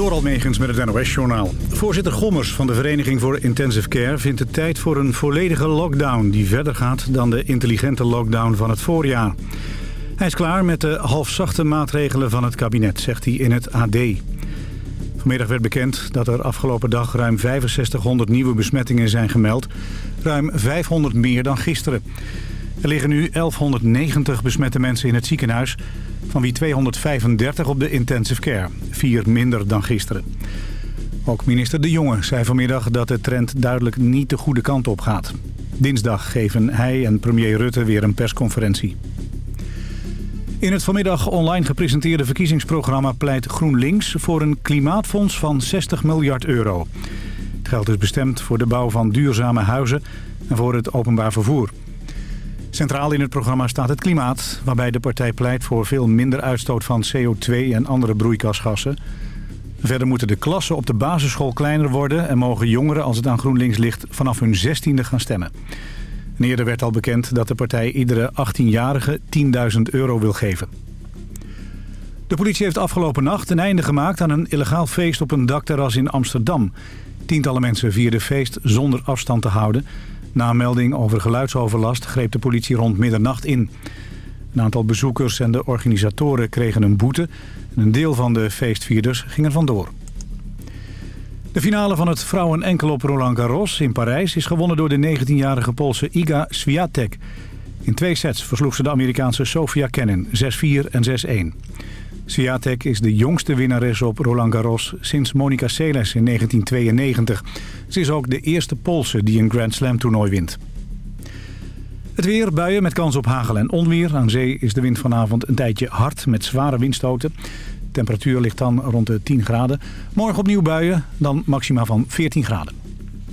Door Almegens met het NOS-journaal. Voorzitter Gommers van de Vereniging voor Intensive Care vindt het tijd voor een volledige lockdown... die verder gaat dan de intelligente lockdown van het voorjaar. Hij is klaar met de halfzachte maatregelen van het kabinet, zegt hij in het AD. Vanmiddag werd bekend dat er afgelopen dag ruim 6500 nieuwe besmettingen zijn gemeld. Ruim 500 meer dan gisteren. Er liggen nu 1190 besmette mensen in het ziekenhuis van wie 235 op de intensive care. Vier minder dan gisteren. Ook minister De Jonge zei vanmiddag dat de trend duidelijk niet de goede kant op gaat. Dinsdag geven hij en premier Rutte weer een persconferentie. In het vanmiddag online gepresenteerde verkiezingsprogramma pleit GroenLinks voor een klimaatfonds van 60 miljard euro. Het geld is bestemd voor de bouw van duurzame huizen en voor het openbaar vervoer. Centraal in het programma staat het klimaat, waarbij de partij pleit voor veel minder uitstoot van CO2 en andere broeikasgassen. Verder moeten de klassen op de basisschool kleiner worden en mogen jongeren, als het aan GroenLinks ligt, vanaf hun zestiende gaan stemmen. En eerder werd al bekend dat de partij iedere 18-jarige 10.000 euro wil geven. De politie heeft afgelopen nacht een einde gemaakt aan een illegaal feest op een dakterras in Amsterdam. Tientallen mensen vierden feest zonder afstand te houden. Na een melding over geluidsoverlast greep de politie rond middernacht in. Een aantal bezoekers en de organisatoren kregen een boete. En een deel van de feestvierders ging er vandoor. De finale van het vrouwen-enkel op Roland Garros in Parijs... is gewonnen door de 19-jarige Poolse Iga Swiatek. In twee sets versloeg ze de Amerikaanse Sofia Kenin 6-4 en 6-1. Swiatek is de jongste winnares op Roland Garros sinds Monica Seles in 1992. Ze is ook de eerste Poolse die een Grand Slam toernooi wint. Het weer, buien met kans op hagel en onweer. Aan zee is de wind vanavond een tijdje hard met zware windstoten. De temperatuur ligt dan rond de 10 graden. Morgen opnieuw buien, dan maxima van 14 graden.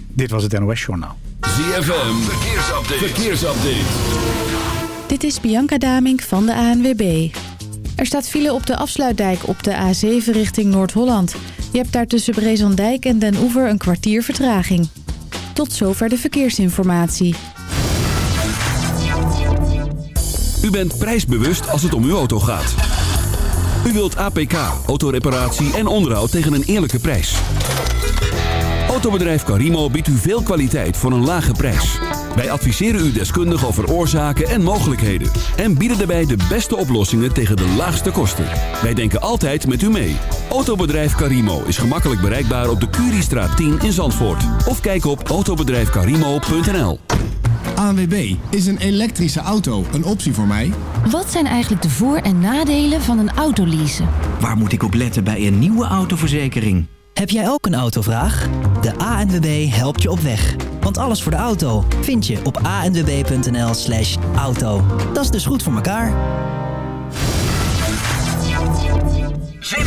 Dit was het NOS Journaal. ZFM, verkeersupdate. verkeersupdate. Dit is Bianca Damink van de ANWB. Er staat file op de afsluitdijk op de A7 richting Noord-Holland. Je hebt daar tussen Brezandijk en Den Oever een kwartier vertraging. Tot zover de verkeersinformatie. U bent prijsbewust als het om uw auto gaat. U wilt APK, autoreparatie en onderhoud tegen een eerlijke prijs. Autobedrijf Carimo biedt u veel kwaliteit voor een lage prijs. Wij adviseren u deskundig over oorzaken en mogelijkheden. En bieden daarbij de beste oplossingen tegen de laagste kosten. Wij denken altijd met u mee. Autobedrijf Karimo is gemakkelijk bereikbaar op de Curiestraat 10 in Zandvoort. Of kijk op autobedrijfkarimo.nl ANWB, is een elektrische auto een optie voor mij? Wat zijn eigenlijk de voor- en nadelen van een autoleasen? Waar moet ik op letten bij een nieuwe autoverzekering? Heb jij ook een autovraag? De ANWB helpt je op weg. Want alles voor de auto vind je op anwb.nl slash auto. Dat is dus goed voor elkaar.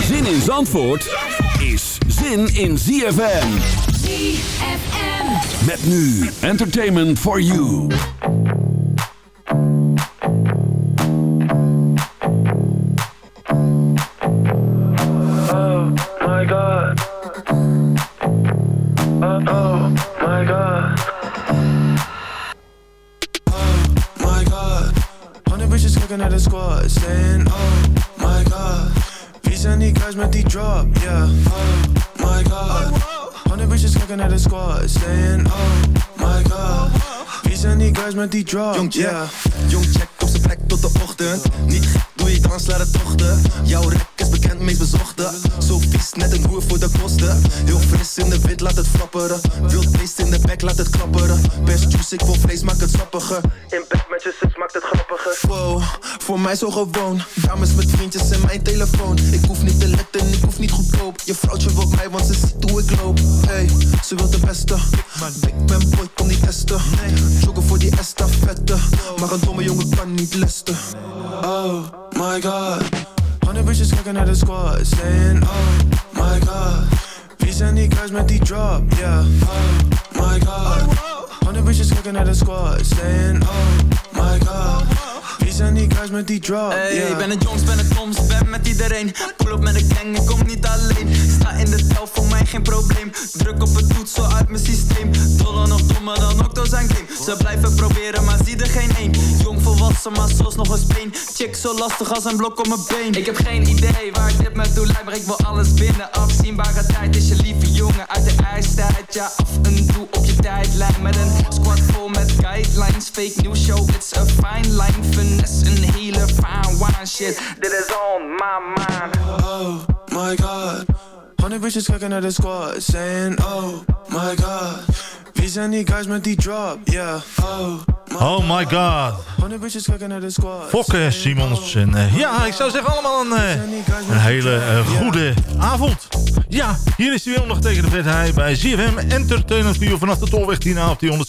Zin in Zandvoort is zin in ZFM. ZFM. Met nu Entertainment for You. Looking at the squad, saying, Oh my god. Wie zijn die guys met die drop? Yeah. Oh my god. Hundred bitches looking at the squad, saying, Oh my god. Wie zijn die guys met die drop? Jong check, Yeah. jong check op zijn plek tot de ochtend. Niet gek, doe je dans, laat het tochten. Jouw rek is bekend, meest bezochte. Zo vies, net een hoer voor de kosten. Heel fris in de wind, laat het flapperen. Wild beest in de bek, laat het klapperen. Best juice, ik wil vlees, maak het sappiger. In je zus, maakt het grappiger. Wow, voor mij zo gewoon. Dames met vriendjes en mijn telefoon. Ik hoef niet te letten, ik hoef niet goedkoop. Je vrouwtje wil mij, want ze ziet hoe ik loop. Hey, ze wil de beste. Ik ben boy, kom niet testen. Joggen voor die estafette. Maar een domme jongen kan niet lesten. Oh my god. Hundred bitches looking at the squad, saying, Oh my god. Wie zijn die guys met die drop? Yeah. Oh my god. Hundred bitches looking at the squad, saying, Oh my god. Wie zijn die guys met die drop? Hey, yeah. ik ben het jongst, ben het domst, ben met iedereen. Pull op met een gang, ik kom niet alleen. Sta in de tel, voor mij geen probleem. Druk op het toetsel uit mijn systeem. Doller nog dommer dan Octo zijn game Ze blijven proberen, maar zie er geen één Jong volwassen, maar zoals nog een speen chick zo lastig als een blok op mijn been. Ik heb geen idee waar ik dit met doe. Lijkt Maar ik wil alles binnen. Afzienbare tijd is je lieve jongen uit de ijstijd. Ja, af en toe op je tijdlijn. Met een squad vol met guidelines. Fake news show, it's a fine line Finesse, een hele fine wine shit Dit is on my mind. Oh my god. Hundred bitches kijken naar the squad Saying oh my god Wie zijn die guys met die drop? Yeah, oh Oh my god. Fokke Simons. En uh, ja, ik zou zeggen allemaal een, uh, een hele uh, goede avond. Ja, hier is hij weer nog tegen de vet hij bij ZFM Entertainment View vanaf de Tolweg 10 op die 106.9, 104.5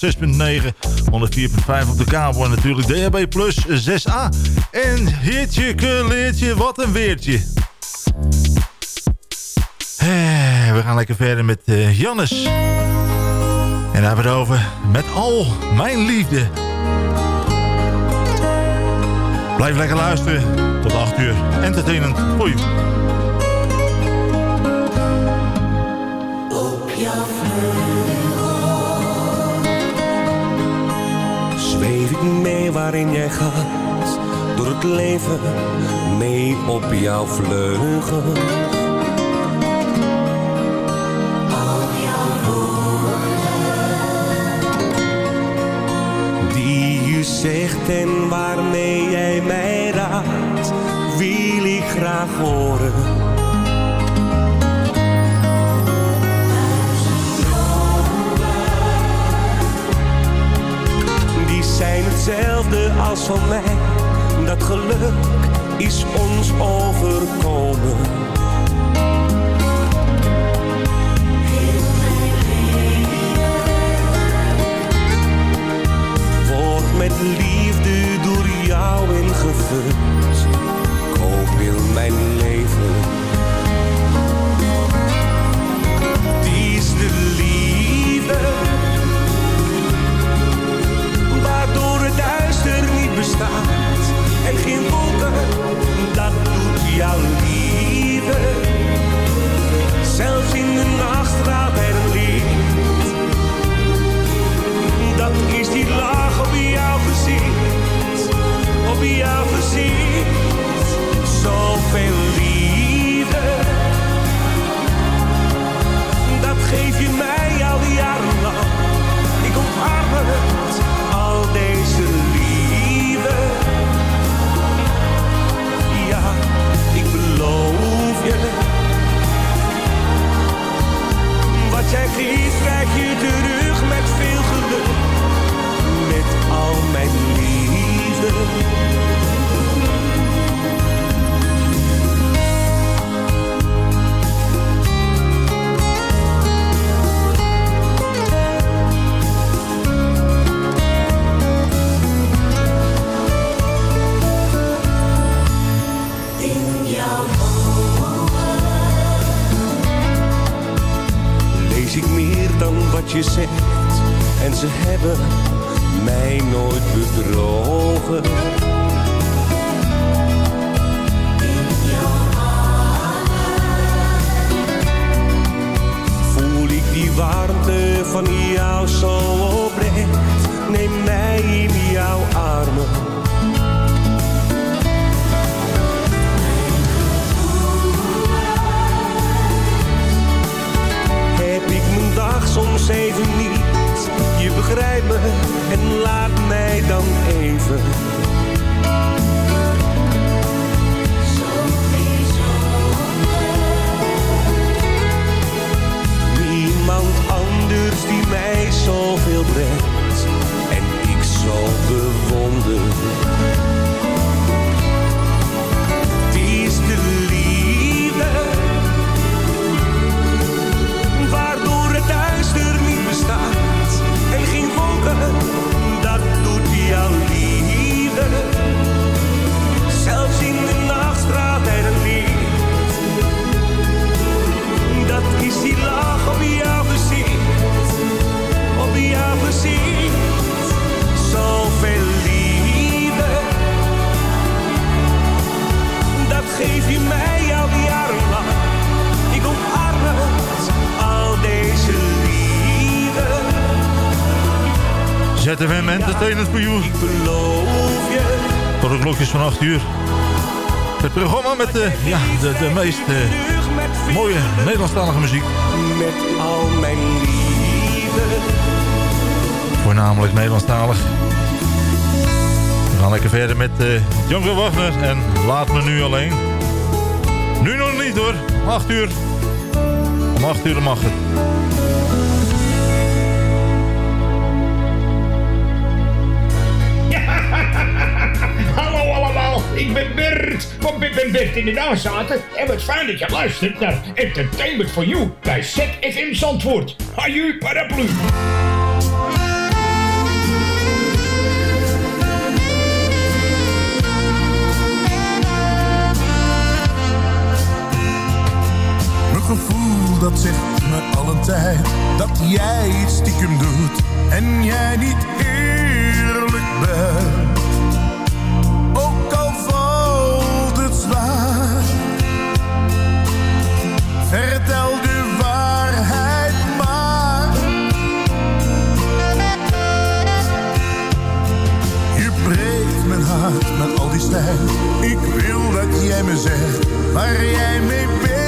op de kabel en natuurlijk DHB Plus 6A. En heertje, leertje, wat een weertje. We gaan lekker verder met Jannes. En daar hebben we het over met al mijn liefde. Blijf lekker luisteren. Tot 8 uur. Entertainment je. Op jouw Zweef ik mee waarin jij gaat. Door het leven mee op jouw vleugel. Zegt en waarmee jij mij raadt, wil ik graag horen. Die zijn hetzelfde als van mij, dat geluk is ons overkomen. Met liefde door jou ingevuld. Koop wil mijn leven. Die is de liefde. Waardoor het duister niet bestaat. En geen wolken, dat doet jouw liefde. Zelfs in de nacht op jouw gezicht, op jouw gezicht, zoveel liefde. Entertainment beloof je. Tot de klokjes van 8 uur. Het programma met de, ja, de, de meest uh, mooie Nederlandstalige muziek. Met al mijn liefde. Voornamelijk Nederlandstalig. We gaan lekker verder met uh, Jonker Wagner en Laat me nu alleen. Nu nog niet hoor, 8 uur. Om 8 uur mag het. Ik ben Bert van Bip en Bert in de Nazaten. En wat fijn dat je luistert naar Entertainment for You bij ZFM Zandvoort. Haju paraplu. Mijn gevoel dat zegt me al een tijd dat jij iets stiekem doet en jij niet eerlijk bent. Met al die stijl. Ik wil dat jij me zegt waar jij mee bezig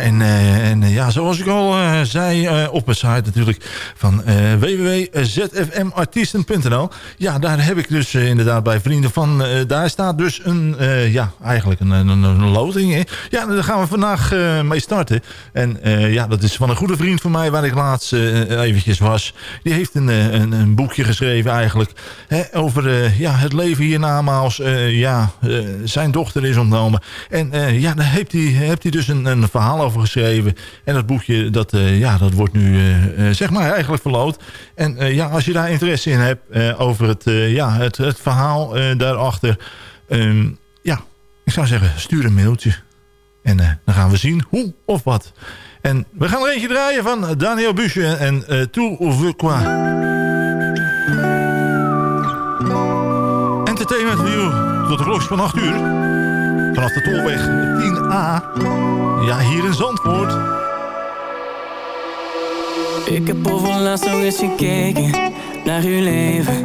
en, eh, en eh, ja, zoals ik al eh, zei eh, op mijn site natuurlijk van eh www.zfmartiesten.nl. Ja, daar heb ik dus inderdaad bij vrienden van, daar staat dus een, ja, eigenlijk een, een, een loting. Hè. Ja, daar gaan we vandaag mee starten. En ja, dat is van een goede vriend van mij waar ik laatst eventjes was. Die heeft een, een, een boekje geschreven eigenlijk hè, over ja, het leven hiernamaals. ja, zijn dochter is ontnomen. En ja, daar heeft hij, heeft hij dus een, een verhaal over geschreven. En dat boekje, dat, eh, ja, dat wordt nu eh, eh, zeg maar eigenlijk verloot. En ja, als je daar interesse in hebt over het, ja, het, het verhaal daarachter. ehm, ja, ik zou zeggen, stuur een mailtje. En dan gaan we zien hoe of wat. En we gaan er eentje draaien van Daniel Busche en uh, Tout veut quoi. Entertainment you tot de klokjes van 8 uur. Vanaf de tolweg 10A. Ja, hier in Zandvoort. Ik heb overlaatst nog eens gekeken naar uw leven.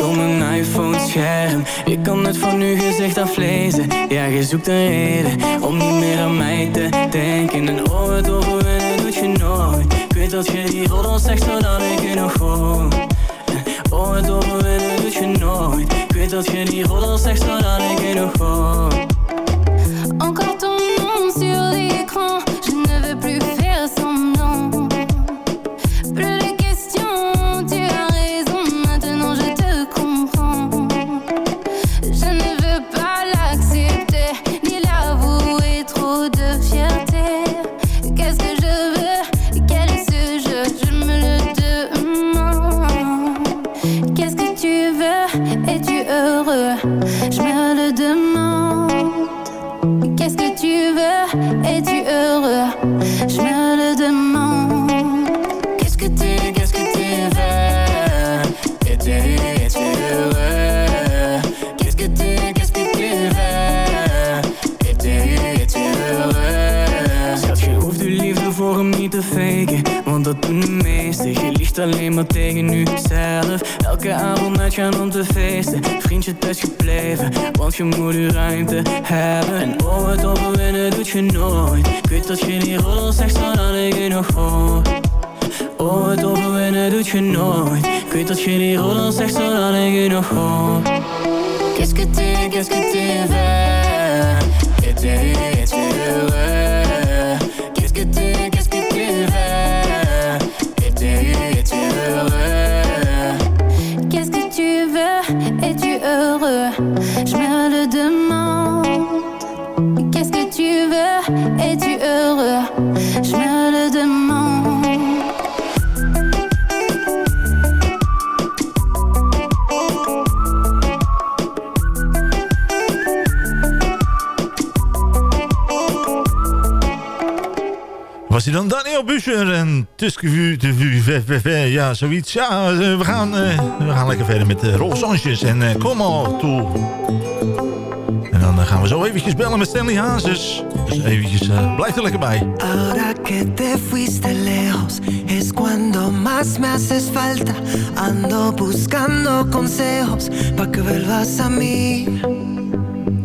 Door mijn iPhone-scherm Ik kan het van uw gezicht aflezen. Ja, je zoekt een reden om niet meer aan mij te denken. En oh, het overwinnen doet je nooit. Ik weet dat je die roddels zegt zodat ik je nog hoor. Oh, het overwinnen doet je nooit. Ik weet dat je die roddels zegt zodat ik je nog hoor en Tuskevu, ja, zoiets. Ja, eh, we gaan, eh, we gaan lekker verder met uh, Rolf Sanchez en Kom al toe. En dan eh, gaan we zo eventjes bellen met Stanley Hazes. Dus eventjes, eh, blijf er lekker bij. Ahora que te fuiste lejos es cuando más me haces falta. Ando buscando consejos pa' que vuelvas a mí.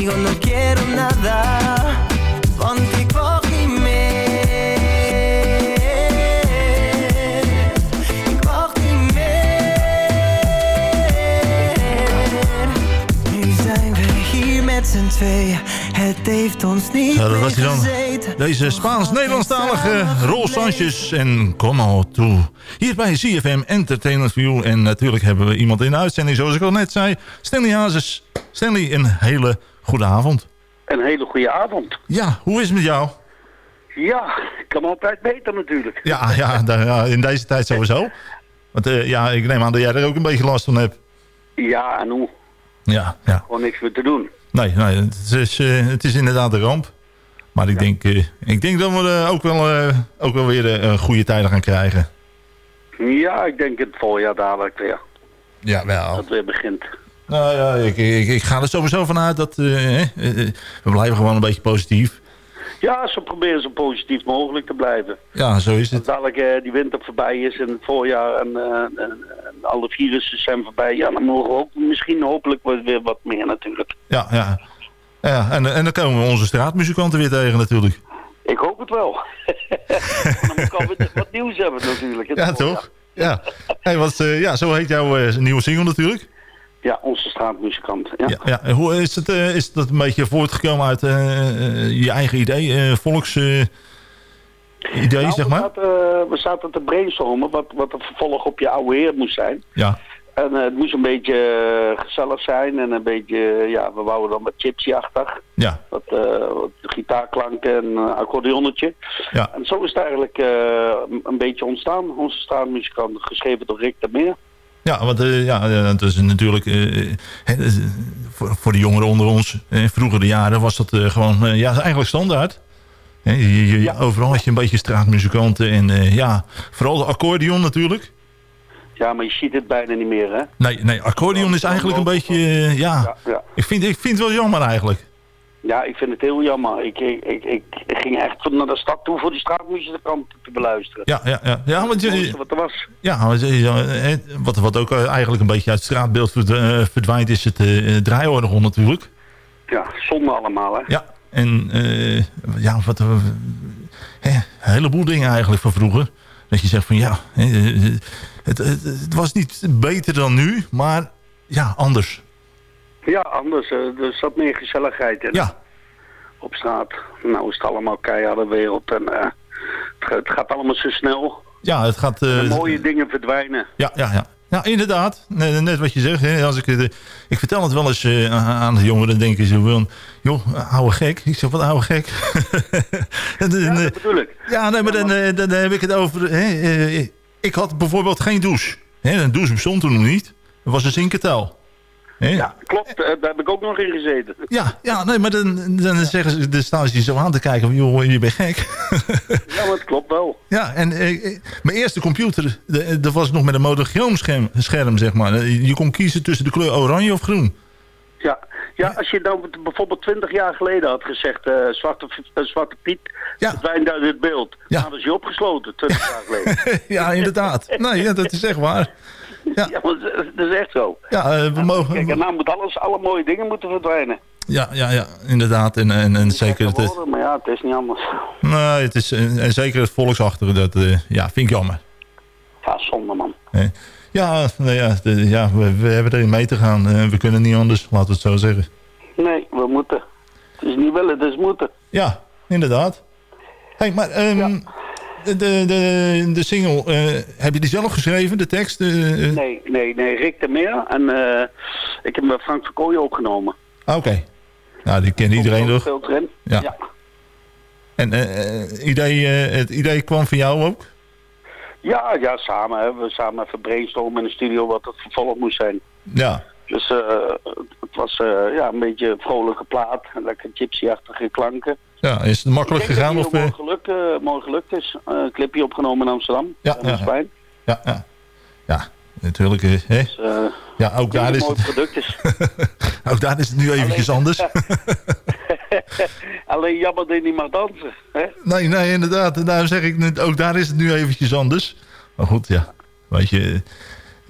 estás conmigo no quiero nada. Want ik wacht niet meer. Ik wacht niet meer. Nu zijn we hier met z'n tweeën. Het heeft ons niet Ja, dat was hij dan. meegezeten. Deze Spaans-Nederlandstalige Rol Sanchez en Como toe. Hier bij CFM Entertainment View. En natuurlijk hebben we iemand in de uitzending, zoals ik al net zei. Stanley Hazes. Stanley, een hele goede avond. Een hele goede avond. Ja, hoe is het met jou? Ja, kan altijd beter natuurlijk. Ja, ja, daar- ja, in deze tijd sowieso. Want eh, ja, ik neem aan dat jij er ook een beetje last van hebt. Ja, en hoe? Ja, ja. Gewoon niks meer te doen. Nee, nee het, is, eh, het is inderdaad een ramp. Maar ik, denk, eh, ik denk dat we ook, wel, ook wel weer goede tijden gaan krijgen. Ja, ik denk het voorjaar dadelijk weer. Ja, wel. Dat weer begint. Nou ja, ik, ik, ik ga er sowieso vanuit dat... eh, eh, eh, we blijven gewoon een beetje positief. Ja, ze proberen zo positief mogelijk te blijven. Ja, zo is Dat dadelijk eh, die winter voorbij is en het voorjaar en, en, alle virussen zijn voorbij. Ja, dan mogen we ook misschien hopelijk weer wat meer natuurlijk. Ja, ja. ja en, en dan komen we onze straatmuzikanten weer tegen natuurlijk. Ik hoop het wel. dan moet ik alweer wat nieuws hebben natuurlijk. Het Ja, toch? Ja. Hey, wat, ja, zo heet jouw nieuwe single natuurlijk. Ja, onze straatmuzikant. Ja. Ja, ja. En Hoe is het, eh, is dat een beetje voortgekomen uit eh, eh, je eigen idee, volks idee, Nou, zeg we maar? zaten, we zaten te brainstormen wat, wat het vervolg op je oude heer moest zijn. Ja. En het moest een beetje gezellig zijn en een beetje, ja, we wouden dan wat chipsy-achtig. Ja. Wat, wat gitaarklanken en uh, accordeonnetje. Ja. En zo is het eigenlijk een- een beetje ontstaan. Onze straatmuzikant, geschreven door Rick de Meer. Ja, want eh, ja, eh, dat is natuurlijk eh, eh, voor, voor de jongeren onder ons, eh, vroeger de jaren was dat eh, gewoon eh, ja, eigenlijk standaard. Je, je- Overal had je een beetje straatmuzikanten en eh, ja, vooral de accordeon natuurlijk. Ja, maar je ziet het bijna niet meer, hè? Nee, nee accordeon is eigenlijk een beetje, eh, ja, Ja. Ik, vind, ik vind het wel jammer eigenlijk. Ja, ik vind het heel jammer. Ik, ik, ik, ik ging echt naar de stad toe voor die straatmuzikant te beluisteren. Ja, ja, ja. ja want je, wat er was. Ja, hè, wat, wat ook eh, eigenlijk een beetje uit het straatbeeld eh, verdwijnt is het eh draaiorgel natuurlijk. Ja, zonde allemaal, hè? Ja, en eh, ja, wat, eh, hè, een heleboel dingen eigenlijk van vroeger. Dat je zegt van ja, eh, het, het was niet beter dan nu, maar ja, anders. Ja, anders. eh, er zat meer gezelligheid in. Ja. Op straat. Nou is het allemaal keiharde wereld. En eh, het, ga- het gaat allemaal zo snel. Ja, het gaat... de mooie dingen verdwijnen. Ja, ja, ja. Ja, inderdaad. Net, net wat je zegt. Hè. Als ik, ik vertel het wel eens aan de jongeren, dan denken ze wel... joh, oude gek. Ik zeg, wat oude gek? ja, dat bedoel ik. Ja, nee, maar dan, dan heb ik het over... Hè, ik had bijvoorbeeld geen douche. Hè, een douche bestond toen nog niet. Dat was een zinkertaal. Ja, Klopt, eh, daar heb ik ook nog in gezeten. ja, ja, nee, maar dan, dan zeggen ze, dan staan ze je zo aan te kijken van, joh, je bent gek. Ja, maar het klopt wel. Ja, en eh, eh, mijn eerste computer, de- dat was nog met een monochroomscherm, scherm, zeg maar. Eh, Je kon kiezen tussen de kleur oranje of groen. Ja. ja, als je nou bijvoorbeeld 20 jaar geleden had gezegd... eh, zwarte, eh, zwarte Piet verdwijnt uit het beeld. Ja. Dan was je opgesloten 20 jaar geleden. ja, inderdaad. Nee, ja, dat is echt waar. Ja, maar dat is- echt zo. Ja, eh, we mogen... Kijk, en nou moet alles, alle mooie dingen moeten verdwijnen. Ja, ja, ja, inderdaad. En, en, en zeker het, Worden, maar ja, het is niet anders. nee, het is, en en zeker het volksachtige, dat eh, ja, vind ik jammer. Ja, zonde man. Ja, nou ja, de- ja we, we hebben erin mee te gaan. Eh, we kunnen niet anders, laten we het zo zeggen. Nee, we moeten. Het is niet willen, het is moeten. Ja, inderdaad. Hey, maar ehm, de, de, de single, eh, heb je die zelf geschreven, de tekst? eh? Nee, nee, nee, Rick de Meer. En eh, ik heb met Frank Verkooyen opgenomen. Ah, Oké. Nou, die kent iedereen toch? Speelt erin. Ja. ja. En idee, het idee kwam van jou ook? Ja, ja, samen. Hè. We samen even brainstormen in de studio wat het vervolg moest zijn. Ja. Dus het was ja, een beetje een vrolijke plaat. Lekker gypsy-achtige klanken. Ja, is het makkelijk gegaan? Of, het eh? mooi, geluk, eh, mooi gelukt is. Eh, een clipje opgenomen in Amsterdam. Ja, dat is ja. fijn. Ja, ja. Ja, natuurlijk. Hè? Dus, ja, ook daar, is mooi het, product is. ook daar is het nu eventjes anders. Alleen jammer dat je niet mag dansen. Hè? Nee, nee, inderdaad. Daarom zeg ik, ook daar is het nu eventjes anders. Maar goed, ja. Weet je,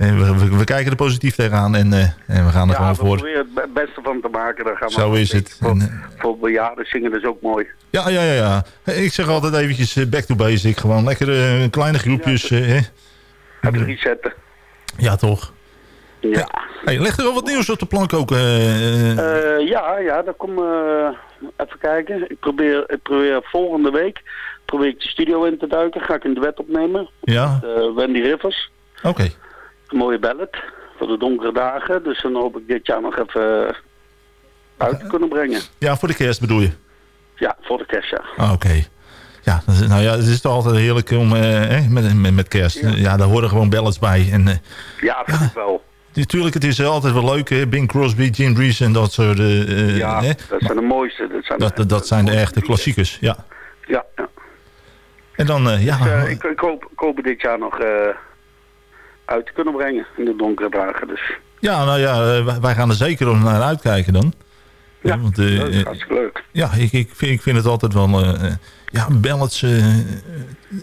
we, we, we kijken er positief tegenaan en, eh, en we gaan er Ja, gewoon we voor. proberen het be- beste van te maken. Daar gaan we Zo is het. En, eh, Voor bejaarden zingen is ook mooi. ja, ja, ja, ja. Ik zeg altijd eventjes eh, back to basic. Gewoon lekker kleine groepjes. eh, hè. Even resetten. Ja, toch. Ja. Hey, leg er al wat nieuws op de plank ook. ja, ja, dat kom even kijken. Ik probeer, ik probeer volgende week probeer ik de studio in te duiken. Ga ik een duet opnemen. ja, Met, Wendy Rivers. oké. Mooie ballad voor de donkere dagen. Dus dan hoop ik dit jaar nog even eh, uit te kunnen brengen. Ja, voor de kerst bedoel je? Ja, voor de kerst, ja. Ah, Oké. Ja, dat nou ja, het is toch altijd heerlijk om eh, hè, met, met, met kerst. Ja. daar horen gewoon ballads bij. En eh, Ja, vind ik wel. natuurlijk, het is altijd wel leuk. Hè? Bing Crosby, Jim Reeves en dat soort... eh, eh, Ja, hè? dat zijn de mooiste. Dat zijn Dat, dat, dat zijn de echte klassiekers, ja. Ja, ja. En dan, eh, ja... Dus, eh, ik, ik, hoop, ik hoop dit jaar nog eh, uit te kunnen brengen in de donkere dagen. Dus Ja, nou ja, eh, wij- gaan er zeker naar uitkijken dan. Ja, want, eh, dat is eh, hartstikke leuk. ja ik, ik, vind, ik vind het altijd wel... ja, ballads...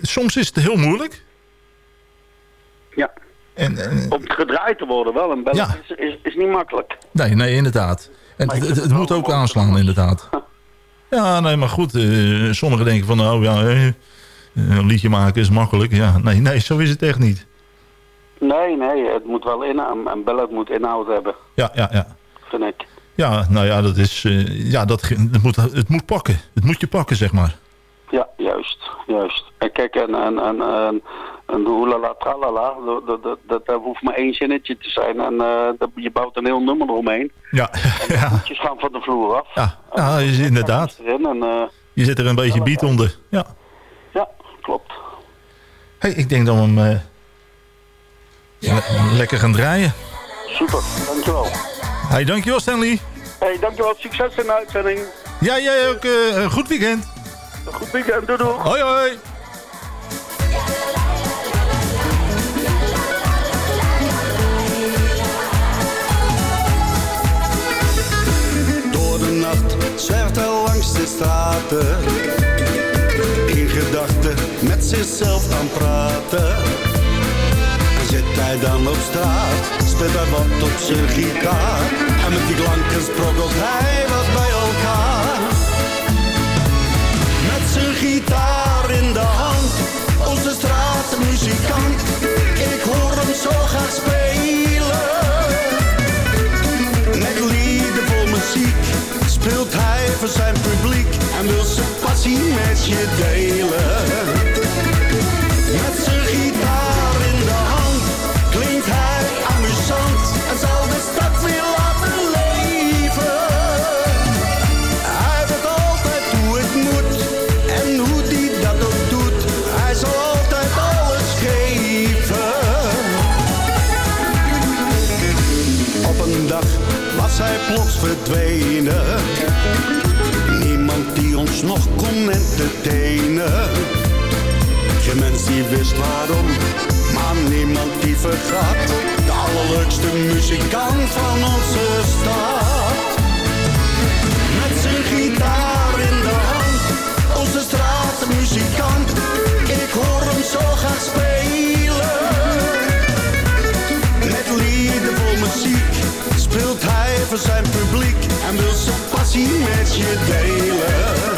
soms is het heel moeilijk. Ja. En, Om gedraaid te worden wel, een bellen Ja. is, is, is niet makkelijk. nee, nee, inderdaad. En het, vind het, het moet ook aanslaan, inderdaad. Ja, nee, maar goed. sommigen denken van, nou ja, een liedje maken is makkelijk. Ja, nee, nee, zo is het echt niet. Nee, nee, het moet wel inhoud, een ballad moet inhoud hebben, Ja, ja, ja. vind ik. Ja, nou ja, dat is... eh, ja, dat, het, moet, het moet pakken. Het moet je pakken, zeg maar. Ja, juist, juist. En kijk, en, en, en, en, en de oelala tralala, dat, dat, dat, dat, hoeft maar één zinnetje te zijn en eh, dat, je bouwt een heel nummer eromheen. Ja, ja, Voetjes gaan van de vloer af. ja, ja is inderdaad. En, eh, Je zit er een beetje beat onder. Ja. ja, klopt. Hey, ik denk dat we hem le- lekker gaan draaien. Super, dankjewel. Hey, dankjewel Stanley. Hey, dankjewel. Succes in de uitzending. Ja, jij ook. eh, een goed weekend. Goed weekend, doei doei. Hoi, hoi. Door de nacht zwerft hij langs de straten. In gedachten met zichzelf aan praten. Zit hij dan op straat, speelt hij wat op zijn gitaar. En met die klanken sprokkelt hij wat bij elkaar. Met zijn gitaar in de hand, onze straatmuzikant. Ik hoor hem zo graag spelen. Met lieden vol muziek speelt hij voor zijn publiek en wil zijn passie met je delen. Ons nog kon entertainen. Geen mens die wist waarom, maar niemand die vergat. De allerleukste muzikant van onze stad. Met zijn gitaar in de hand, onze straatmuzikant. Ik hoor hem zo graag spelen. Met lieden vol muziek speelt hij voor zijn publiek en wil zijn passie met je delen.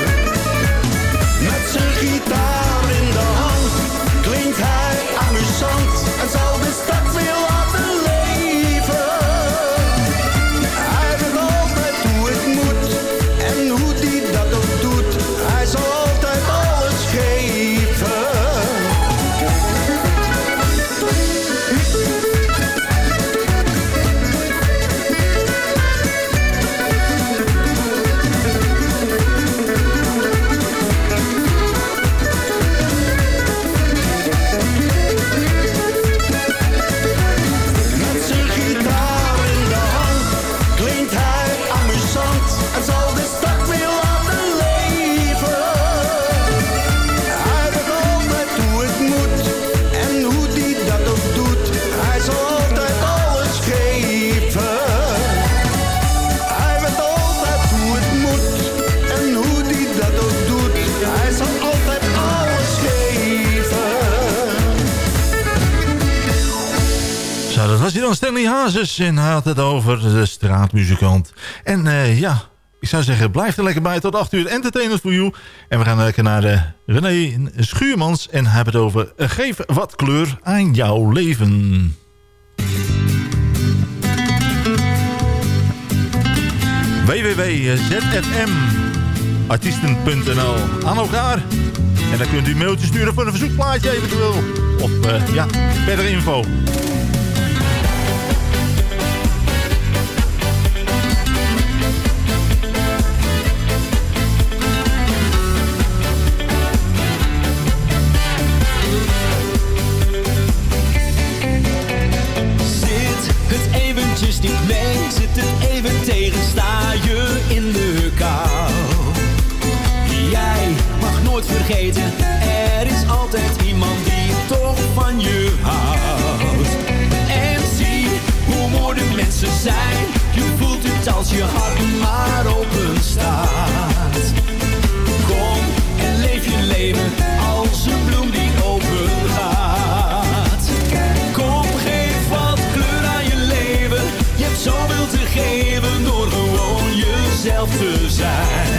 Stanley Hazes en hij had het over de straatmuzikant. En eh, ja, ik zou zeggen, blijf er lekker bij tot 8 uur Entertainment voor You. En we gaan lekker naar uh, René Schuurmans en hebben het over eh, Geef wat kleur aan jouw leven. www.zfmartiesten.nl Aan elkaar. En dan kunt u mailtjes sturen voor een verzoekplaatje eventueel. Of ja, verder info. Er is altijd iemand die toch van je houdt. En zie hoe mooi mensen zijn, je voelt het als je hart maar open staat. Kom en leef je leven als een bloem die open gaat. Kom, geef wat kleur aan je leven. Je hebt zoveel te geven door gewoon jezelf te zijn.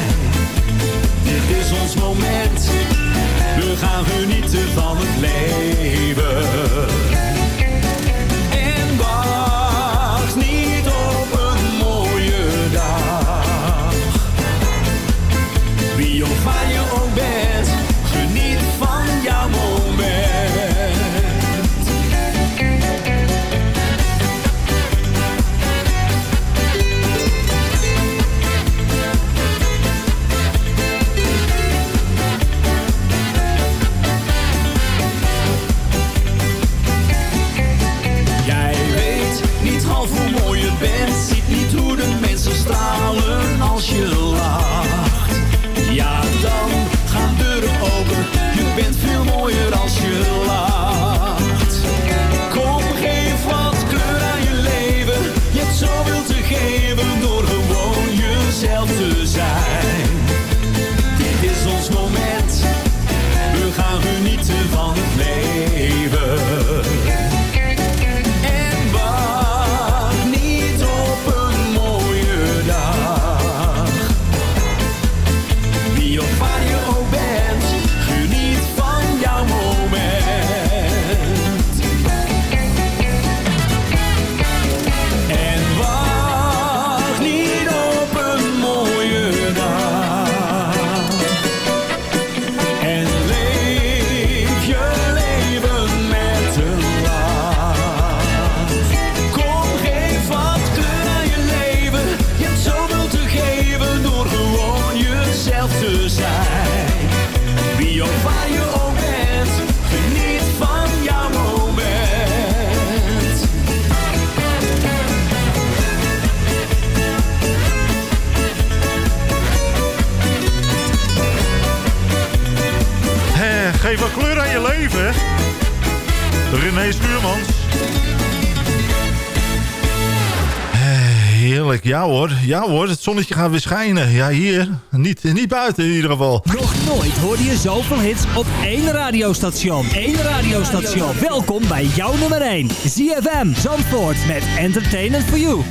Gaan genieten van het leven. Hoor. Ja hoor, het zonnetje gaat weer schijnen. Ja, hier. Niet, niet buiten in ieder geval. Nog nooit hoorde je zoveel hits op één radiostation. Eén radiostation. Welkom bij jouw nummer 1. ZFM Zandvoort met Entertainment for You.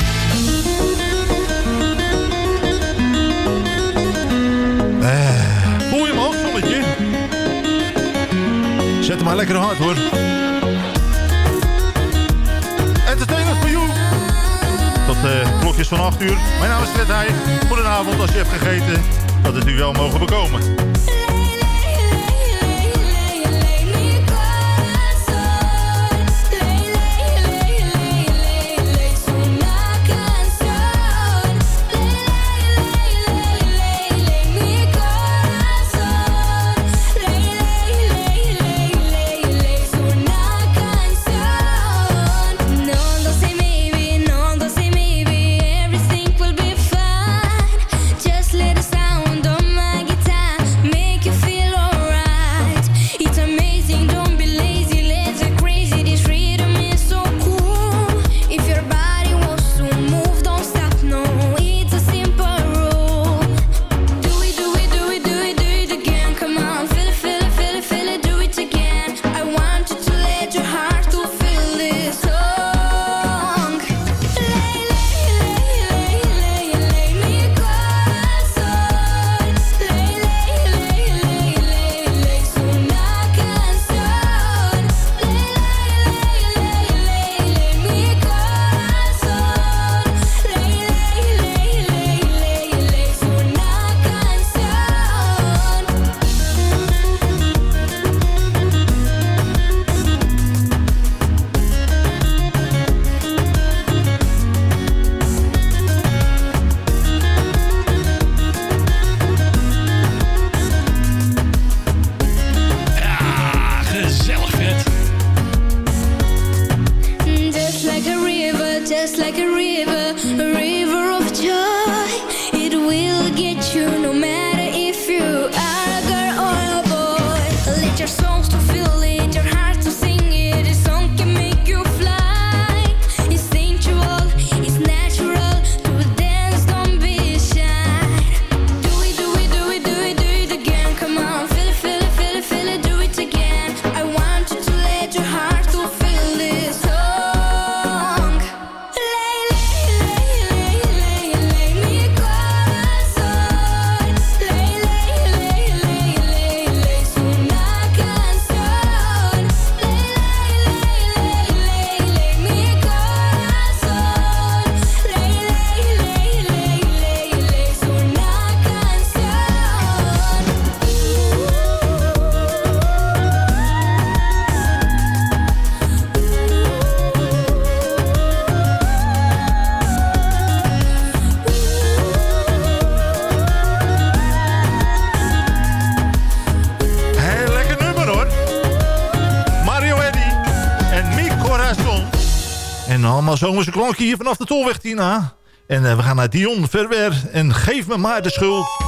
Eh, voel je hem ook, zonnetje? Zet hem maar lekker hard hoor. Klokjes van 8 uur. Mijn naam is Fred Heij. Goedenavond als je hebt gegeten. Dat het u wel mogen bekomen. zomerse klokje hier vanaf de Tolweg, Tina. En eh, we gaan naar Dion Verwer en Geef me maar de schuld.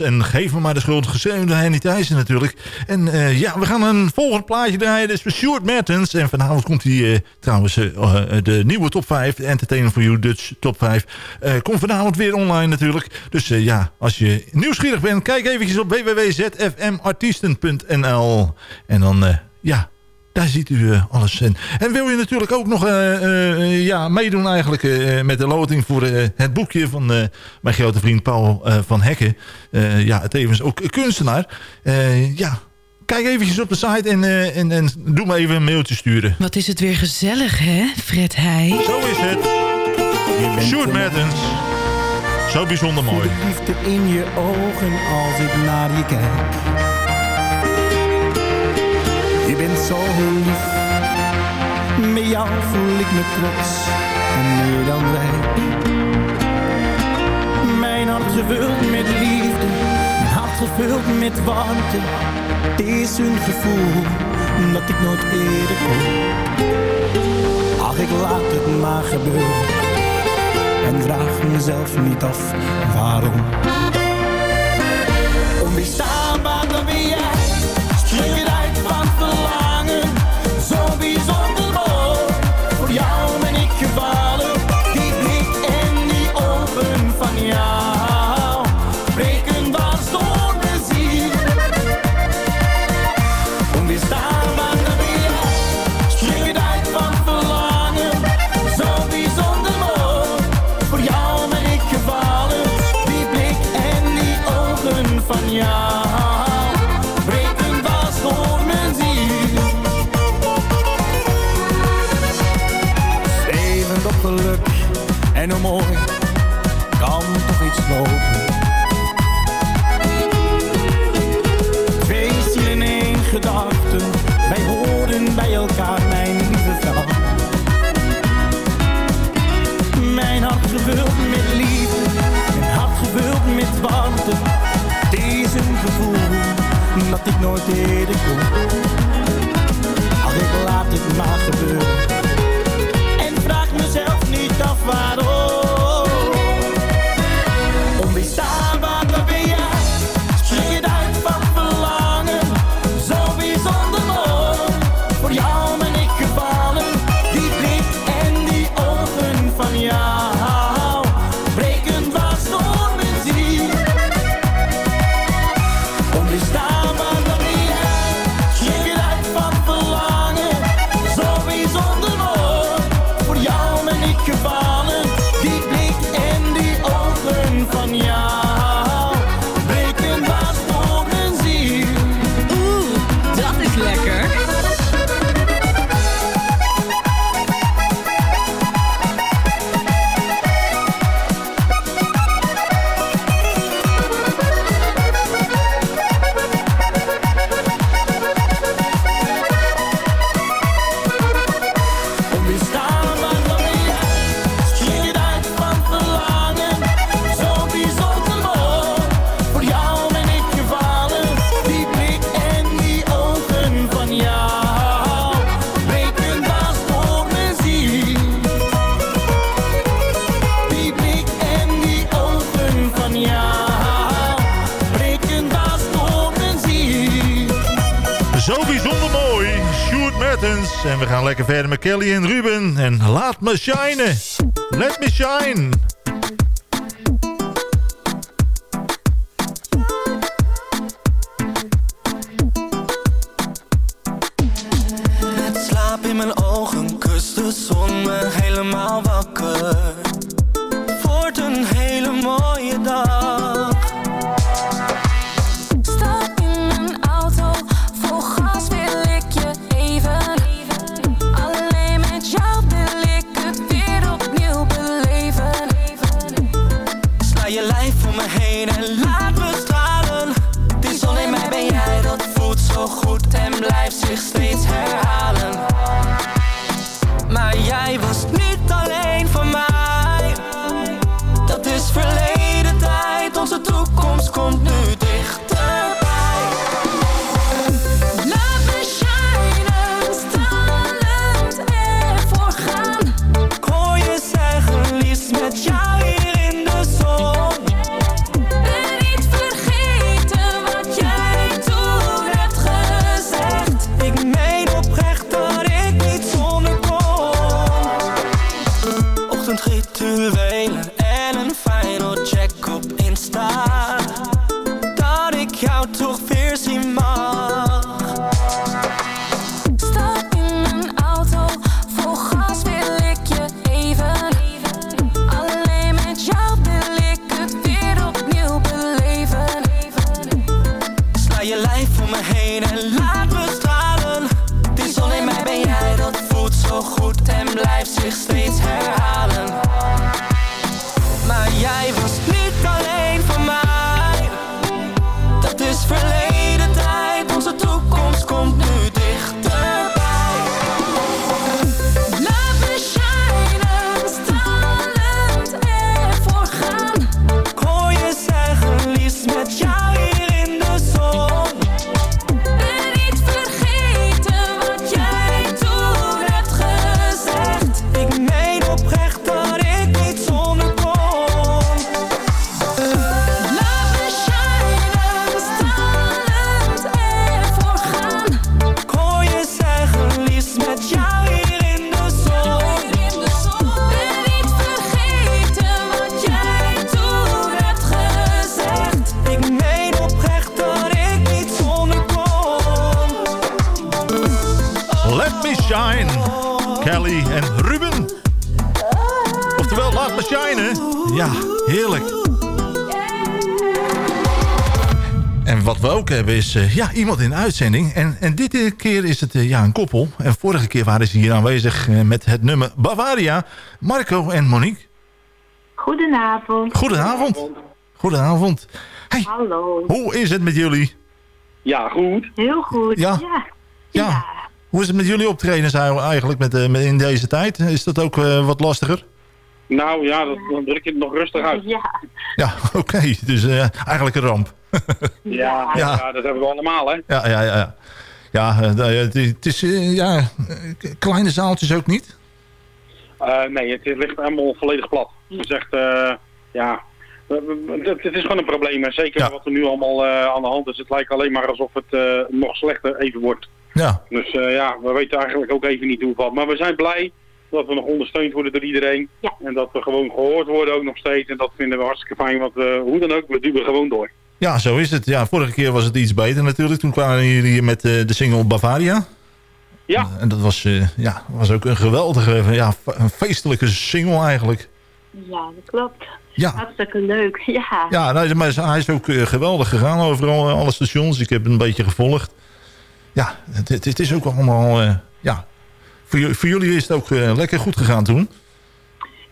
En geef me maar de schuld. Gezien Henny Thijssen natuurlijk. En eh, ja, we gaan een volgend plaatje draaien. Dit is Stuart Mertens. En vanavond komt hij eh, trouwens eh, oh, de nieuwe top 5. Entertainment for You Dutch top 5. komt vanavond weer online natuurlijk. Dus ja, als je nieuwsgierig bent, kijk eventjes op www.zfmartiesten.nl. En dan, ja daar ziet u eh, alles in. En wil je natuurlijk ook nog eh, eh, ja, meedoen eigenlijk met de loting voor het boekje van mijn grote vriend Paul van Hekken. ja, tevens ook kunstenaar. ja, kijk eventjes op de site en, en, en doe me even een mailtje sturen. Wat is het weer gezellig, hè, Fred Heij? Zo is het. Short Mertens. Zo bijzonder mooi. De liefde in je ogen als ik naar je kijk. Je bent zo lief. Met jou voel ik me trots en meer dan wij. Mijn hart gevuld met liefde, mijn hart gevuld met warmte. Het is een gevoel dat ik nooit eerder kon. Ach, ik laat het maar gebeuren en vraag mezelf niet af waarom. Onweerstaanbaar dan ben jij, schrik horizonte. kan toch iets lopen. Feestje in één gedachte, wij horen bij elkaar, mijn lieve vrouw. Mijn hart gevuld met liefde, mijn hart gevuld met warmte. Deze gevoel dat ik nooit eerder kon. lekker verder met Kelly en Ruben. En laat me shinen. Let me shine. Het slaap in mijn ogen, kust de zon me helemaal friendly. Eh, ja, iemand in de uitzending. En, en dit keer is het eh, ja, een koppel. En vorige keer waren ze hier aanwezig eh, met het nummer Bavaria. Marco en Monique. Goedenavond. Goedenavond. Goedenavond. Hey, Hallo. hoe is het met jullie? Ja, goed. Heel goed. Ja. Ja. Ja. Hoe is het met jullie optredens eigenlijk met, eh, met in deze tijd? Is dat ook eh, wat lastiger? Nou ja, dat, dan druk je het nog rustig uit. Ja. Ja, oké. Dus eh, eigenlijk een ramp. Ja, ja. Ja. dat hebben we allemaal, hè. Ja, ja, ja. Ja, eh, ja, het, het is eh, ja, eh, kleine zaaltjes ook niet. Eh, nee, het, het ligt helemaal volledig plat. Het is echt, eh, ja... Het, het is gewoon een probleem. En zeker wat er nu allemaal eh, aan de hand is. Het lijkt alleen maar alsof het eh, nog slechter even wordt. Ja. Dus eh, ja, we weten eigenlijk ook even niet hoe het valt. Maar we zijn blij dat we nog ondersteund worden door iedereen. En dat we gewoon gehoord worden ook nog steeds. En dat vinden we hartstikke fijn. Want we, hoe dan ook, we duwen gewoon door. Ja, zo is het. Ja, vorige keer was het iets beter natuurlijk. Toen kwamen jullie hier met eh, de single Bavaria. Ja. En dat was, eh, ja, was ook een geweldige, ja, een feestelijke single eigenlijk. Ja, dat klopt. Ja. Hartstikke leuk. Ja. Ja, nou, maar hij is ook eh, geweldig gegaan overal, eh, alle stations. Ik heb het een beetje gevolgd. Ja, het, het, het is ook allemaal, eh, ja... Voor, ju- voor jullie is het ook eh, lekker goed gegaan toen.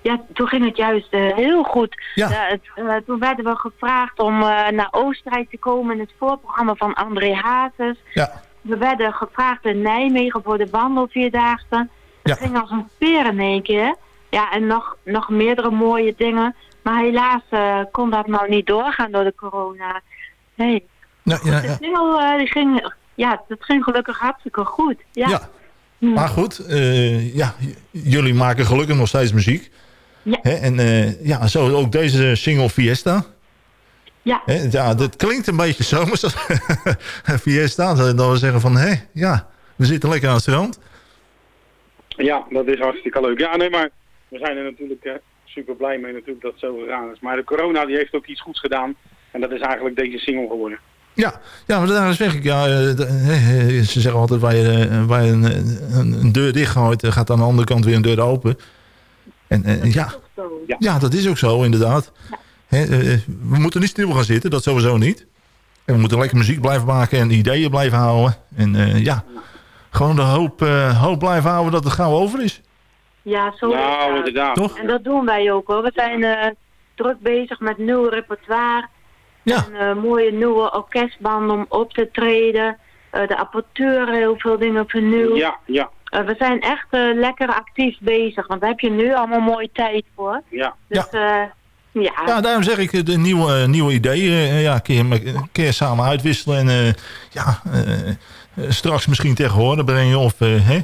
Ja, toen ging het juist eh, heel goed. Ja. Eh, het- toen werden we gevraagd om naar Oostenrijk te komen in het voorprogramma van André Hazes. Ja. We werden gevraagd in Nijmegen voor de wandelvierdaagse. Het ging als een peer in één keer. Ja, en nog, nog meerdere mooie dingen. Maar helaas kon dat nou niet doorgaan door de corona. Nee. Ja, ja, ja. single eh, die ging, ja, dat ging gelukkig hartstikke goed. Ja. Ja. Maar goed, eh, ja, jullie maken gelukkig nog steeds muziek. Ja. Hè, en eh, ja, zo ook deze single Fiesta. Ja. Hè, ja, dat klinkt een beetje zomers. Fiesta, dan we zeggen van, hé, ja, we zitten lekker aan het strand. Ja, dat is hartstikke leuk. Ja, nee, maar we zijn er natuurlijk eh, super blij mee natuurlijk dat het zo gegaan is. Maar de corona die heeft ook iets goeds gedaan. En dat is eigenlijk deze single geworden. Ja, ja maar daar zeg ik, ja, eh, de- eh, ze zeggen altijd waar je, eh, waar je een, een, een deur dichtgooit, eh, gaat aan de andere kant weer een deur open. En eh, ja, ja, dat is ook zo inderdaad. Hè, eh, we moeten niet stil gaan zitten, dat sowieso niet. En we moeten lekker muziek blijven maken en ideeën blijven houden. En eh, ja, gewoon de hoop, eh, hoop blijven houden dat het gauw over is. Ja, zo Nou, inderdaad. Toch? En dat doen wij ook hoor. We zijn eh, druk bezig met nieuw repertoire. Ja. En eh, mooie nieuwe orkestbanden om op te treden. Eh, de apporteur heel veel dingen vernieuwd. Ja, ja, Eh, we zijn echt lekker actief bezig. Want daar heb je nu allemaal mooie tijd voor. ja. Dus ja, ja. Ja, daarom zeg ik, de nieuwe, nieuwe ideeën, ja, kun je samen uitwisselen. En eh, ja, straks misschien tegen horen brengen of, hè?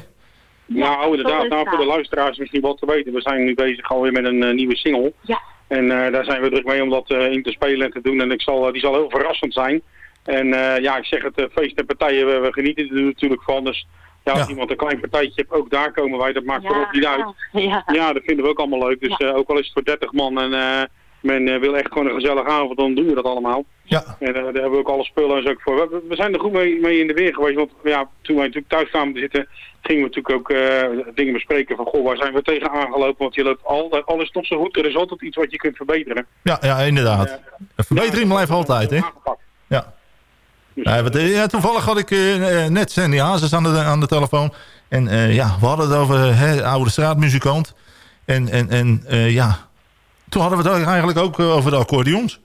nou, inderdaad. Nou, voor de luisteraars misschien wat te weten. We zijn nu bezig alweer met een nieuwe single. Ja. En eh, daar zijn we druk mee om dat eh, in te spelen en te doen. En ik zal, eh, die zal heel verrassend zijn. En eh, ja, ik zeg het, eh, feest en partijen, we, we genieten er natuurlijk van. Dus ja, als iemand een klein partijtje heeft, ook daar komen wij. Dat maakt vooral niet uit. Ja. Ja, dat vinden we ook allemaal leuk. Dus eh, ook al is het voor 30 man en eh, men eh, wil echt gewoon een gezellige avond, dan doen we dat allemaal. Ja. En eh, daar hebben we ook alle spullen en zo voor. We, we zijn er goed mee, mee in de weer geweest. Want ja, toen wij natuurlijk thuis kwamen te zitten, gingen we natuurlijk ook eh, dingen bespreken van, goh, waar zijn we tegen aangelopen? Want je loopt al, alles toch zo goed. Er is altijd iets wat je kunt verbeteren. Ja, ja inderdaad. Een verbetering blijft altijd, hè? Ja. Wat, eh, ja, toevallig had ik net Sandy Hazes aan de, aan de telefoon. En ja, we hadden het over hè, oude straatmuzikant. En, en, en ja, toen hadden we het eigenlijk ook eh, over de accordeons.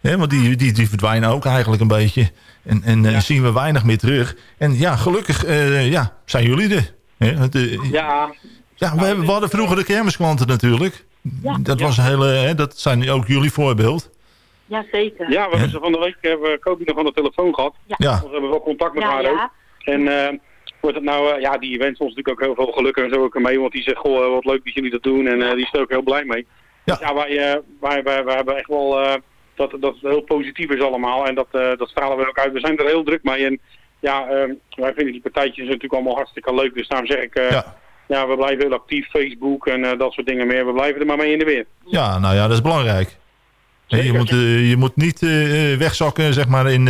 Hè, want die, die, die verdwijnen ook eigenlijk een beetje. En, en eh, zien we weinig meer terug. En ja, gelukkig eh, ja, zijn jullie er. Ja. ja, we, hebben- we hadden vroeger de kermisklanten natuurlijk. dat, was een hele, hè, dat zijn ook jullie voorbeeld. Ja, zeker. Ja, we hebben ze van de week hebben we Kobi nog aan de telefoon gehad. Ja. Ja. We hebben wel contact met Ja, haar ja. ook. En eh, wordt het nou, eh, ja, die wens ons natuurlijk ook heel veel geluk en zo ook mee. Want die zegt, goh, wat leuk dat jullie dat doen. En eh, die is er ook heel blij mee. Ja, ja wij, eh, wij, wij, wij hebben echt wel eh, dat, dat het heel positief is allemaal. En dat, eh, dat stralen we ook uit. We zijn er heel druk mee. En ja, eh, wij vinden die partijtjes natuurlijk allemaal hartstikke leuk. Dus daarom zeg ik, eh, ja. we blijven heel actief. Facebook en eh, dat soort dingen meer. We blijven er maar mee in de weer. Ja, nou ja, dat is belangrijk. Je, moet, je moet niet eh, wegzakken zeg maar, in,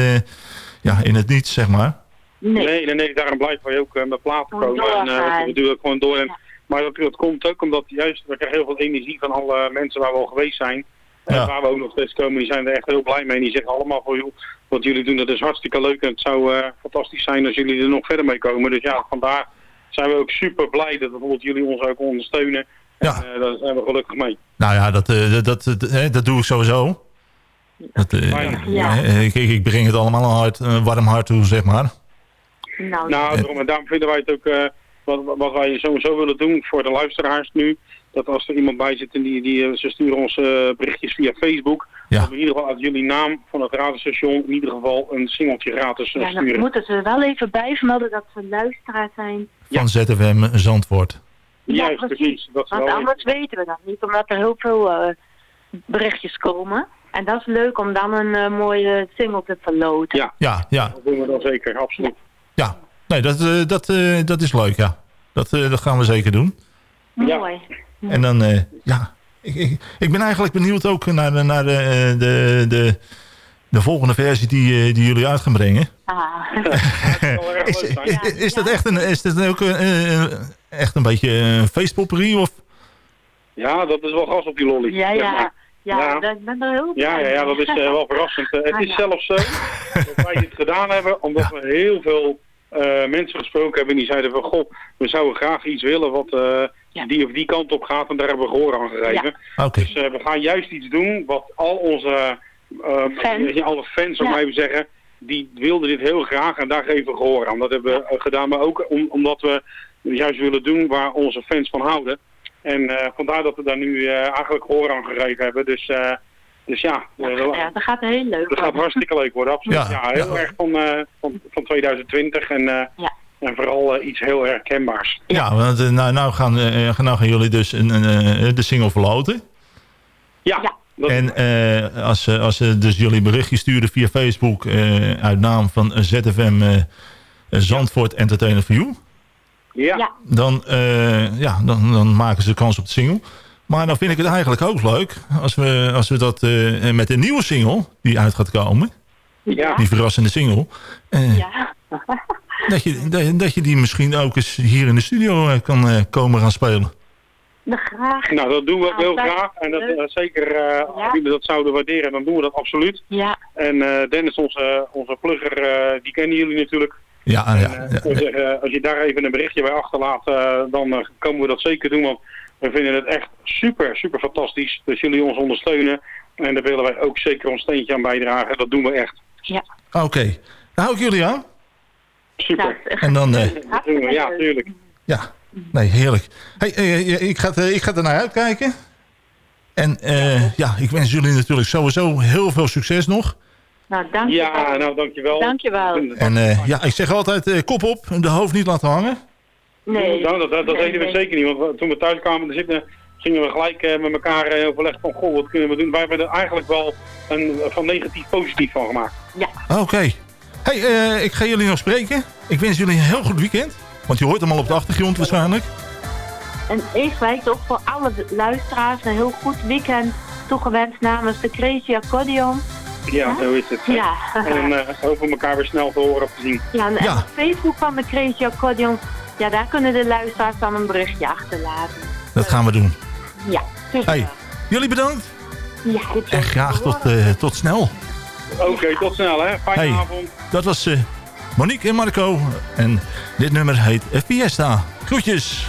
ja, in het niets, zeg maar. Nee. Nee, nee, nee, daarom blijven wij ook uh, met platen komen. En uh, we doen het gewoon door. En, Maar dat, dat komt ook omdat juist, we krijgen heel veel energie van alle mensen waar we al geweest zijn. En Ja. waar we ook nog steeds komen, die zijn er echt heel blij mee. En die zeggen allemaal van, joh, wat jullie doen, dat is hartstikke leuk. En het zou eh, fantastisch zijn als jullie er nog verder mee komen. Dus ja, vandaar zijn we ook super blij dat bijvoorbeeld jullie ons ook ondersteunen. Ja. En eh, daar zijn we gelukkig mee. Nou ja, dat, eh, dat, dat, dat, hè, dat doe ik sowieso. Dat, eh, Ja. eh, ik, ik breng het allemaal een hart, een warm hart toe, zeg maar. Nou, Nou, daarom, en daarom vinden wij het ook, eh, wat, wat wij sowieso willen doen voor de luisteraars nu, dat als er iemand bij zit en die, die eh, ze sturen ons eh, berichtjes via Facebook, dat we in ieder geval uit jullie naam van het radiostation in ieder geval een singeltje gratis eh, Ja, dan sturen. moeten ze wel even bij vermelden dat ze luisteraar zijn. Van ZFM Zandvoort. Juist, precies. Dat ze Want wel- anders weten we dat niet, omdat er heel veel berichtjes komen. En dat is leuk om dan een mooie single te verloten. Ja. Ja, ja, Dat doen we dan zeker, absoluut. ja. Nee, dat, eh, dat, eh, dat is leuk, ja. Dat, eh, dat gaan we zeker doen. Mooi. En dan, eh, ja, ik, ik, ik ben eigenlijk benieuwd ook naar, de- naar de, de, de, de volgende versie die, eh, die jullie uit gaan brengen. Ah. is, is, is dat echt een, is dat ook echt een beetje een feestpopperie? Of? Ja, dat is wel gas op die lolly. Ja, ja. Ja, Ja. dat- ik ben er heel Ja, blij ja, ja, dat is wel verrassend. Het Ah, is ja. zelfs zo dat wij dit gedaan hebben omdat we heel veel mensen gesproken hebben die zeiden van goh, we zouden graag iets willen wat eh, die of die kant op gaat en daar hebben we gehoor aan gegeven. Dus eh, we gaan juist iets doen wat al onze eh, Fans. ja, alle fans, om Ja. even zeggen, die wilden dit heel graag en daar geven we gehoor aan. Dat hebben we eh, gedaan, maar ook om, omdat we juist willen doen waar onze fans van houden. En eh, vandaar dat we daar nu eh, eigenlijk gehoor aan gegeven hebben. Dus, eh, dus ja, eh, Ja, dat gaat heel leuk dat gaat hartstikke leuk worden, absoluut. Ja, Ja, heel erg van, eh, van, van 2020 en, eh, en vooral eh, iets heel herkenbaars. Ja, want eh, nou, nou, gaan, eh, nou gaan jullie dus een, een, eh, de single verloten. Ja. dat- En eh, als, ze- als ze dus jullie berichtje sturen via Facebook eh, uit naam van ZFM eh, Zandvoort Entertainer for You, ja. dan, eh, ja, dan, dan maken ze kans op de single. Maar dan vind ik het eigenlijk ook leuk als we, als we dat eh, met een nieuwe single die uit gaat komen, Ja. die verrassende single, eh, Ja. dat, je, dat, dat je die misschien ook eens hier in de studio eh, kan eh, komen gaan spelen. Nou, graag. Nou, dat doen we heel Altijd graag. En dat, zeker eh, als jullie dat zouden waarderen, dan doen we dat absoluut. Ja. En eh, Dennis, onze, onze plugger, eh, die kennen jullie natuurlijk. Ja, ja, En, zeggen, als je daar even een berichtje bij achterlaat, eh, dan komen we dat zeker doen. Want we vinden het echt super, super fantastisch. Dus jullie ons ondersteunen. En daar willen wij ook zeker ons steentje aan bijdragen. Dat doen we echt. Ja. Oké, daar hou ik jullie aan. Super. En dan, eh, Dat doen we, ja, tuurlijk. ja, nee, heerlijk. Hey, eh, ik, ga, eh, ik ga er naar uitkijken. En eh, ja, ik wens jullie natuurlijk sowieso heel veel succes nog. Nou, dankjewel. Ja, nou dankjewel. Dankjewel. En eh, ja, ik zeg altijd eh, kop op, de hoofd niet laten hangen. Nee. Nou, dat, dat, dat Nee, deden we nee. zeker niet. Want toen we thuis kwamen te zitten, gingen we gelijk eh, met elkaar eh, overleggen van, goh, wat kunnen we doen? Wij hebben er eigenlijk wel een, van negatief positief van gemaakt. Ja. Oké. Hey, eh, ik ga jullie nog spreken. Ik wens jullie een heel goed weekend. Want je hoort hem al op de achtergrond waarschijnlijk. En ik wijs ook voor alle luisteraars een heel goed weekend toegewenst namens de Crazy Accordion. Ja, zo is het. Ja. En eh hopen elkaar weer snel te horen of te zien. Ja, en, en Ja. op Facebook van de Crazy Accordion, ja, daar kunnen de luisteraars dan een berichtje achterlaten. Dat gaan we doen. Ja, super. Hey, jullie bedankt. Ja, En graag tot, eh, tot snel. Oké, tot snel hè. Fijne Hey, avond. dat was eh, Monique en Marco. En dit nummer heet Fiesta. Groetjes.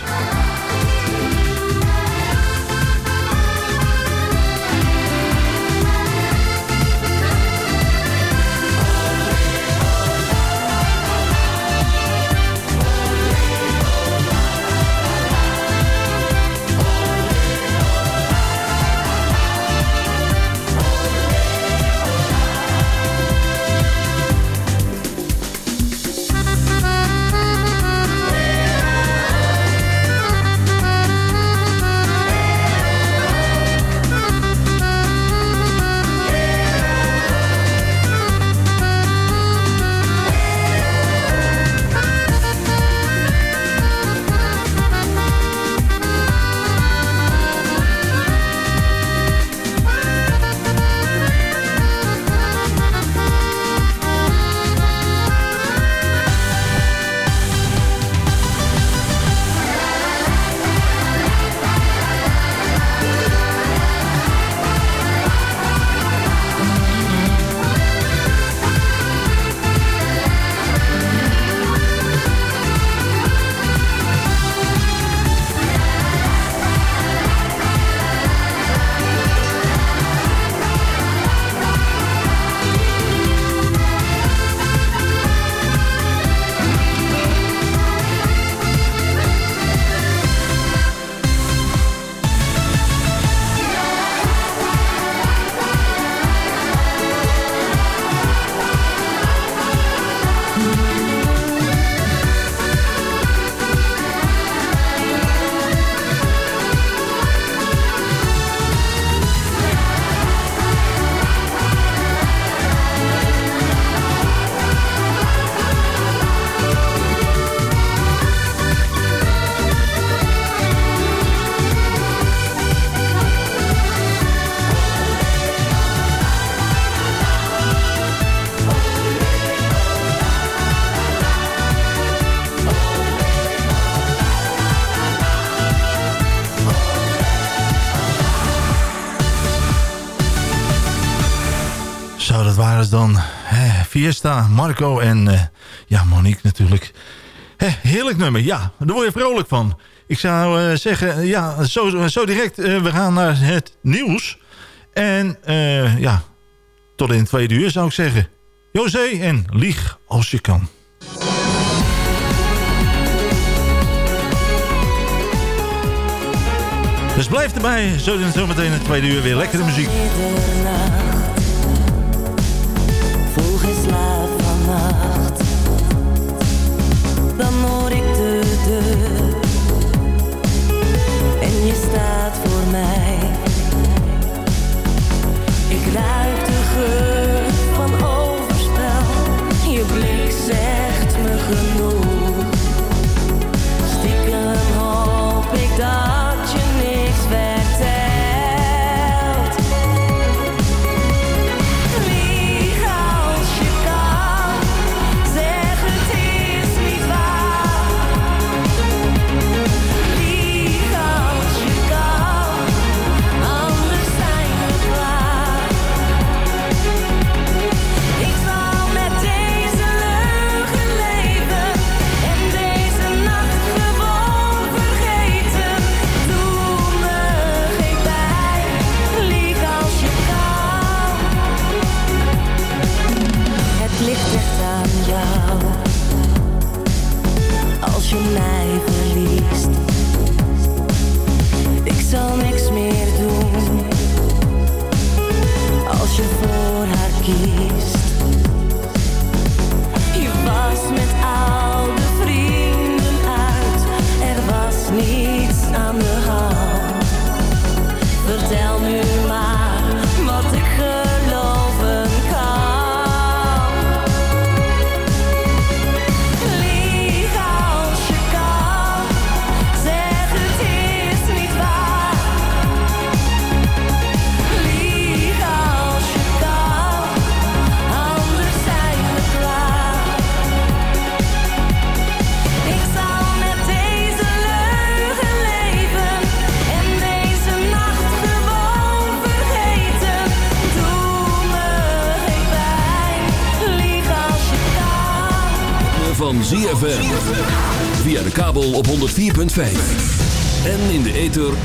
Dan. Fiesta, Marco en eh, ja, Monique natuurlijk. Heerlijk nummer, ja. Daar word je vrolijk van. Ik zou eh, zeggen, ja, zo, zo direct, eh, we gaan naar het nieuws. En ja, tot in het tweede uur zou ik zeggen. José en lieg als je kan. Dus blijf erbij, zo, zo meteen in het tweede uur weer lekkere muziek. Dan hoor ik de deur. En je staat voor mij.